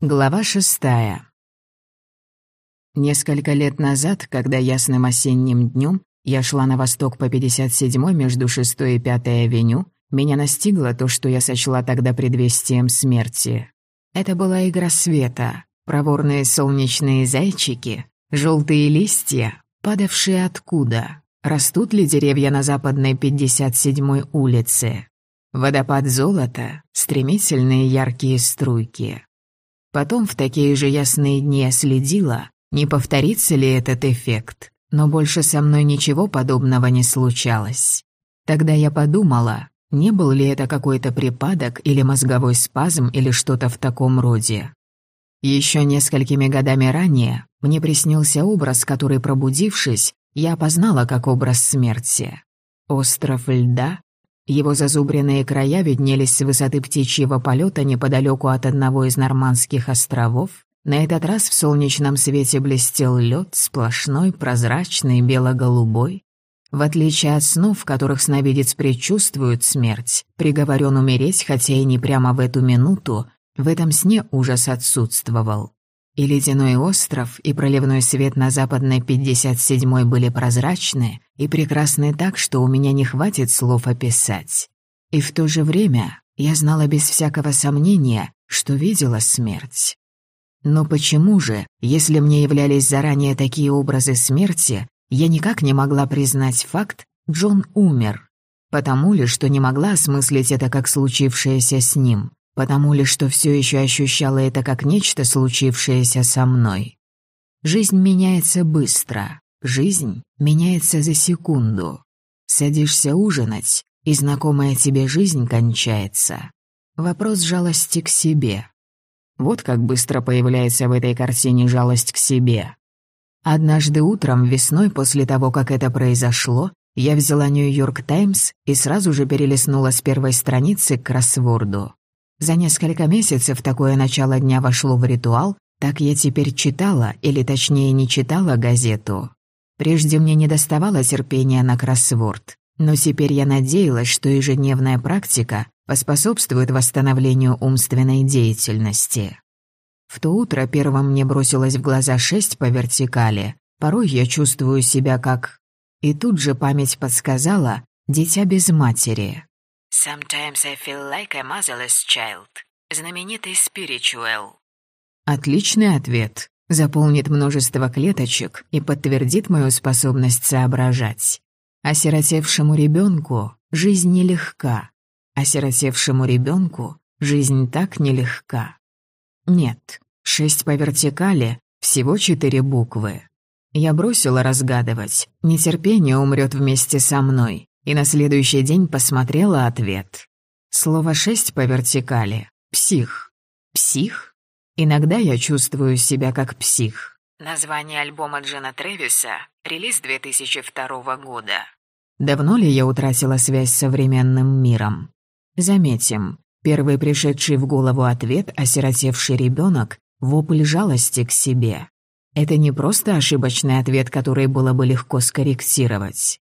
Глава шестая. Несколько лет назад, когда ясным осенним днем я шла на восток по 57-й между 6 и 5 авеню, меня настигло то, что я сочла тогда предвестием смерти. Это была игра света, проворные солнечные зайчики, желтые листья, падавшие откуда, растут ли деревья на западной 57-й улице. Водопад золота, стремительные яркие струйки. Потом в такие же ясные дни я следила, не повторится ли этот эффект, но больше со мной ничего подобного не случалось. Тогда я подумала, не был ли это какой-то припадок или мозговой спазм или что-то в таком роде. Еще несколькими годами ранее мне приснился образ, который, пробудившись, я опознала как образ смерти. Остров льда, его зазубренные края виднелись с высоты птичьего полета неподалеку от одного из нормандских островов. На этот раз в солнечном свете блестел лед, сплошной, прозрачный, бело-голубой. В отличие от снов, в которых сновидец предчувствует смерть, приговорен умереть, хотя и не прямо в эту минуту, в этом сне ужас отсутствовал. И ледяной остров, и проливной свет на западной 57-й были прозрачны и прекрасны так, что у меня не хватит слов описать. И в то же время я знала без всякого сомнения, что видела смерть. Но почему же, если мне являлись заранее такие образы смерти, я никак не могла признать факт «Джон умер»? Потому ли, что не могла осмыслить это как случившееся с ним? Потому ли, что все еще ощущала это как нечто, случившееся со мной. Жизнь меняется быстро, жизнь меняется за секунду. Садишься ужинать, и знакомая тебе жизнь кончается. Вопрос жалости к себе. Вот как быстро появляется в этой картине жалость к себе. Однажды утром, весной, после того, как это произошло, я взяла «Нью-Йорк Таймс» и сразу же перелистнула с первой страницы к кроссворду. За несколько месяцев такое начало дня вошло в ритуал, так я теперь читала, или точнее не читала газету. Прежде мне не доставало терпения на кроссворд, но теперь я надеялась, что ежедневная практика поспособствует восстановлению умственной деятельности. В то утро первым мне бросилось в глаза шесть по вертикали. Порой я чувствую себя как... И тут же память подсказала «дитя без матери». Sometimes I feel like a motherless child. Знаменитый спиричуэл. Отличный ответ. Заполнит множество клеточек и подтвердит мою способность соображать. Осиротевшему ребенку жизнь нелегка. Осиротевшему ребенку жизнь так нелегка. Нет, шесть по вертикали, всего четыре буквы. Я бросила разгадывать. Нетерпение умрет вместе со мной и на следующий день посмотрела ответ. Слово «шесть» по вертикали. Псих. Псих? Иногда я чувствую себя как псих. Название альбома Джина Трэвиса, релиз 2002 года. Давно ли я утратила связь с современным миром? Заметим, первый пришедший в голову ответ, осиротевший ребенок, вопль жалости к себе. Это не просто ошибочный ответ, который было бы легко скорректировать.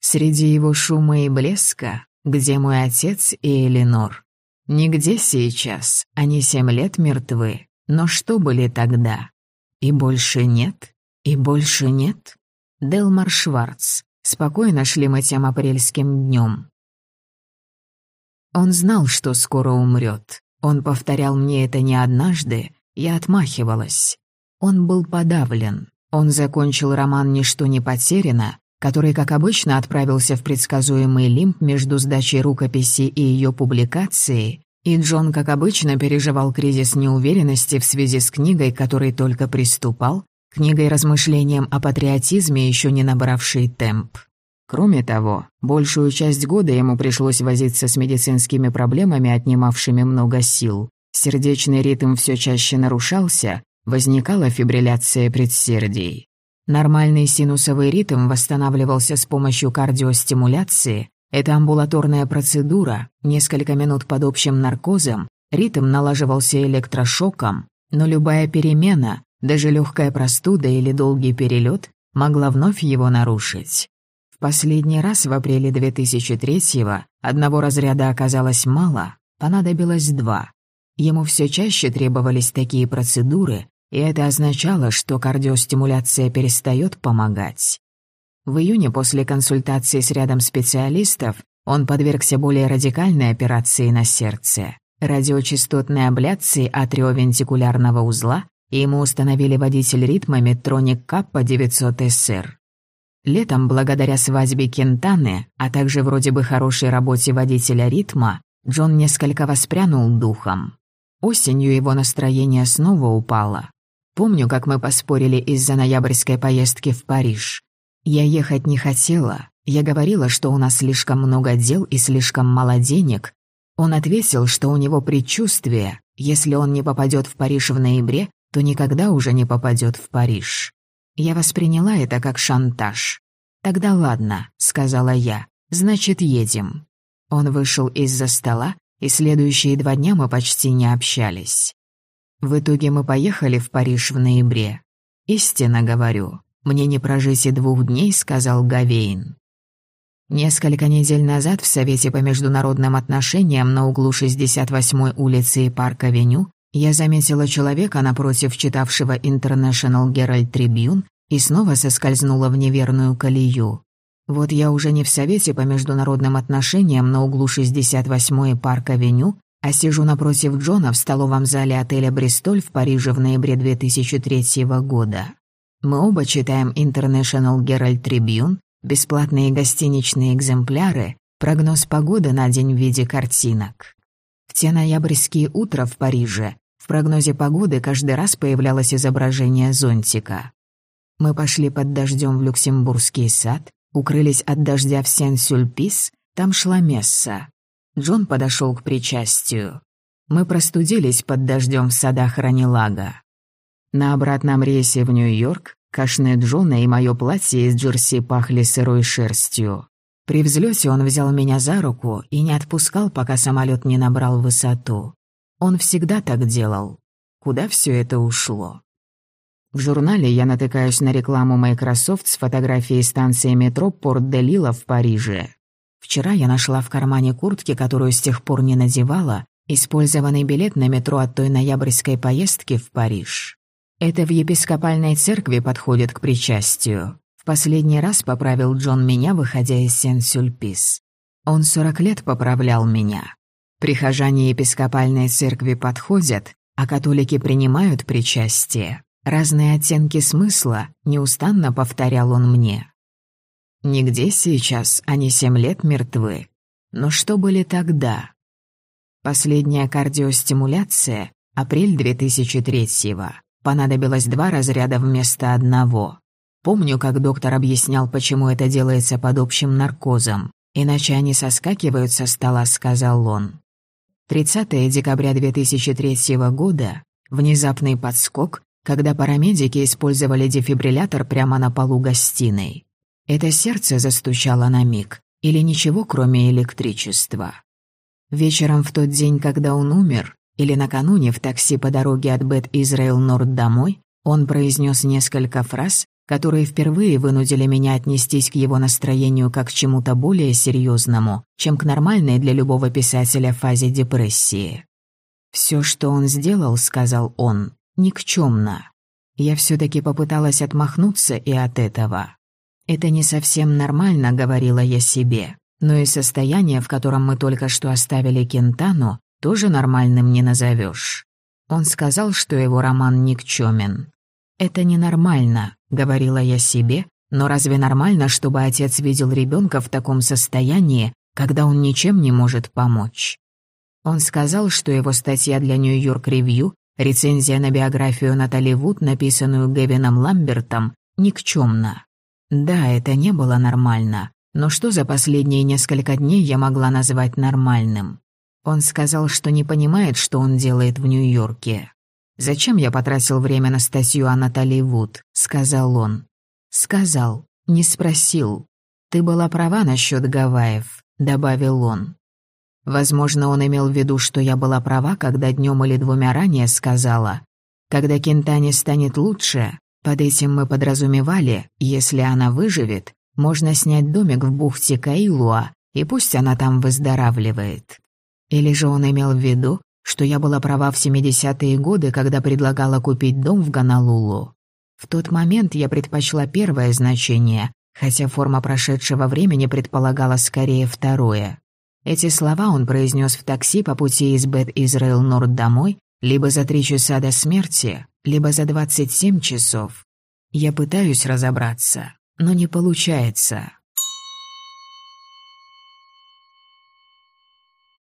Среди его шума и блеска, где мой отец и Эленор? Нигде сейчас, они семь лет мертвы, но что были тогда? И больше нет? И больше нет? Делмар Шварц. Спокойно шли мы тем апрельским днем. Он знал, что скоро умрет. Он повторял мне это не однажды, я отмахивалась. Он был подавлен. Он закончил роман «Ничто не потеряно», который, как обычно, отправился в предсказуемый лимб между сдачей рукописи и ее публикацией, и Джон, как обычно, переживал кризис неуверенности в связи с книгой, которой только приступал, книгой-размышлением о патриотизме, еще не набравшей темп. Кроме того, большую часть года ему пришлось возиться с медицинскими проблемами, отнимавшими много сил. Сердечный ритм все чаще нарушался, возникала фибрилляция предсердий. Нормальный синусовый ритм восстанавливался с помощью кардиостимуляции. Это амбулаторная процедура, несколько минут под общим наркозом, ритм налаживался электрошоком, но любая перемена, даже легкая простуда или долгий перелет, могла вновь его нарушить. В последний раз в апреле 2003-го одного разряда оказалось мало, понадобилось два. Ему все чаще требовались такие процедуры, и это означало, что кардиостимуляция перестает помогать. В июне после консультации с рядом специалистов он подвергся более радикальной операции на сердце – радиочастотной абляции атриовентикулярного узла, и ему установили водитель ритма Медтроник Каппа 900 СР. Летом, благодаря свадьбе Кентаны, а также вроде бы хорошей работе водителя ритма, Джон несколько воспрянул духом. Осенью его настроение снова упало. Помню, как мы поспорили из-за ноябрьской поездки в Париж. Я ехать не хотела. Я говорила, что у нас слишком много дел и слишком мало денег. Он ответил, что у него предчувствие, если он не попадет в Париж в ноябре, то никогда уже не попадет в Париж. Я восприняла это как шантаж. «Тогда ладно», — сказала я, — «значит, едем». Он вышел из-за стола, и следующие два дня мы почти не общались. В итоге мы поехали в Париж в ноябре. Истинно говорю, мне не прожить и двух дней, сказал Гавейн. Несколько недель назад в Совете по международным отношениям на углу 68-й улицы и Парк-авеню я заметила человека напротив читавшего International Herald Tribune и снова соскользнула в неверную колею. Вот я уже не в Совете по международным отношениям на углу 68-й Парк-авеню, а сижу напротив Джона в столовом зале отеля «Бристоль» в Париже в ноябре 2003 года. Мы оба читаем International Herald Tribune, бесплатные гостиничные экземпляры, прогноз погоды на день в виде картинок. В те ноябрьские утра в Париже в прогнозе погоды каждый раз появлялось изображение зонтика. Мы пошли под дождем в Люксембургский сад, укрылись от дождя в Сен-Сюльпис, там шла месса. Джон подошел к причастию. Мы простудились под дождем в садах Ранилага. На обратном рейсе в Нью-Йорк кашне Джона и мое платье из джерси пахли сырой шерстью. При взлете он взял меня за руку и не отпускал, пока самолет не набрал высоту. Он всегда так делал. Куда все это ушло? В журнале я натыкаюсь на рекламу Microsoft с фотографией станции метро Порт-де-Лила в Париже. Вчера я нашла в кармане куртки, которую с тех пор не надевала, использованный билет на метро от той ноябрьской поездки в Париж. Это в епископальной церкви подходит к причастию. В последний раз поправил Джон меня, выходя из Сен-Сюльпис. Он сорок лет поправлял меня. Прихожане епископальной церкви подходят, а католики принимают причастие. Разные оттенки смысла, неустанно повторял он мне. Нигде сейчас они семь лет мертвы. Но что были тогда? Последняя кардиостимуляция, апрель 2003-го. Понадобилось два разряда вместо одного. Помню, как доктор объяснял, почему это делается под общим наркозом. Иначе они соскакивают со стола, сказал он. 30 декабря 2003 года. Внезапный подскок, когда парамедики использовали дефибриллятор прямо на полу гостиной. Это сердце застучало на миг, или ничего, кроме электричества. Вечером в тот день, когда он умер, или накануне в такси по дороге от Бет Израил Норд домой, он произнес несколько фраз, которые впервые вынудили меня отнестись к его настроению как к чему-то более серьезному, чем к нормальной для любого писателя фазе депрессии. «Все, что он сделал, — сказал он, — никчемно. Я все-таки попыталась отмахнуться и от этого. «Это не совсем нормально», — говорила я себе. «Но и состояние, в котором мы только что оставили Кентану, тоже нормальным не назовешь. Он сказал, что его роман никчёмен. «Это ненормально», — говорила я себе, «но разве нормально, чтобы отец видел ребенка в таком состоянии, когда он ничем не может помочь?» Он сказал, что его статья для Нью-Йорк Ревью, рецензия на биографию Натали Вуд, написанную Гевином Ламбертом, никчемна. Да, это не было нормально, но что за последние несколько дней я могла назвать нормальным? Он сказал, что не понимает, что он делает в Нью-Йорке. «Зачем я потратил время на статью о Натали Вуд?» — сказал он. «Сказал, не спросил. Ты была права насчет Гавайев», — добавил он. Возможно, он имел в виду, что я была права, когда днем или двумя ранее сказала. Когда Кентане станет лучше, под этим мы подразумевали, если она выживет, можно снять домик в бухте Каилуа, и пусть она там выздоравливает. Или же он имел в виду, что я была права в 70-е годы, когда предлагала купить дом в Гонолулу. В тот момент я предпочла первое значение, хотя форма прошедшего времени предполагала скорее второе. Эти слова он произнес в такси по пути из Бет Израил Норд домой, либо за три часа до смерти, либо за 27 часов. Я пытаюсь разобраться, но не получается.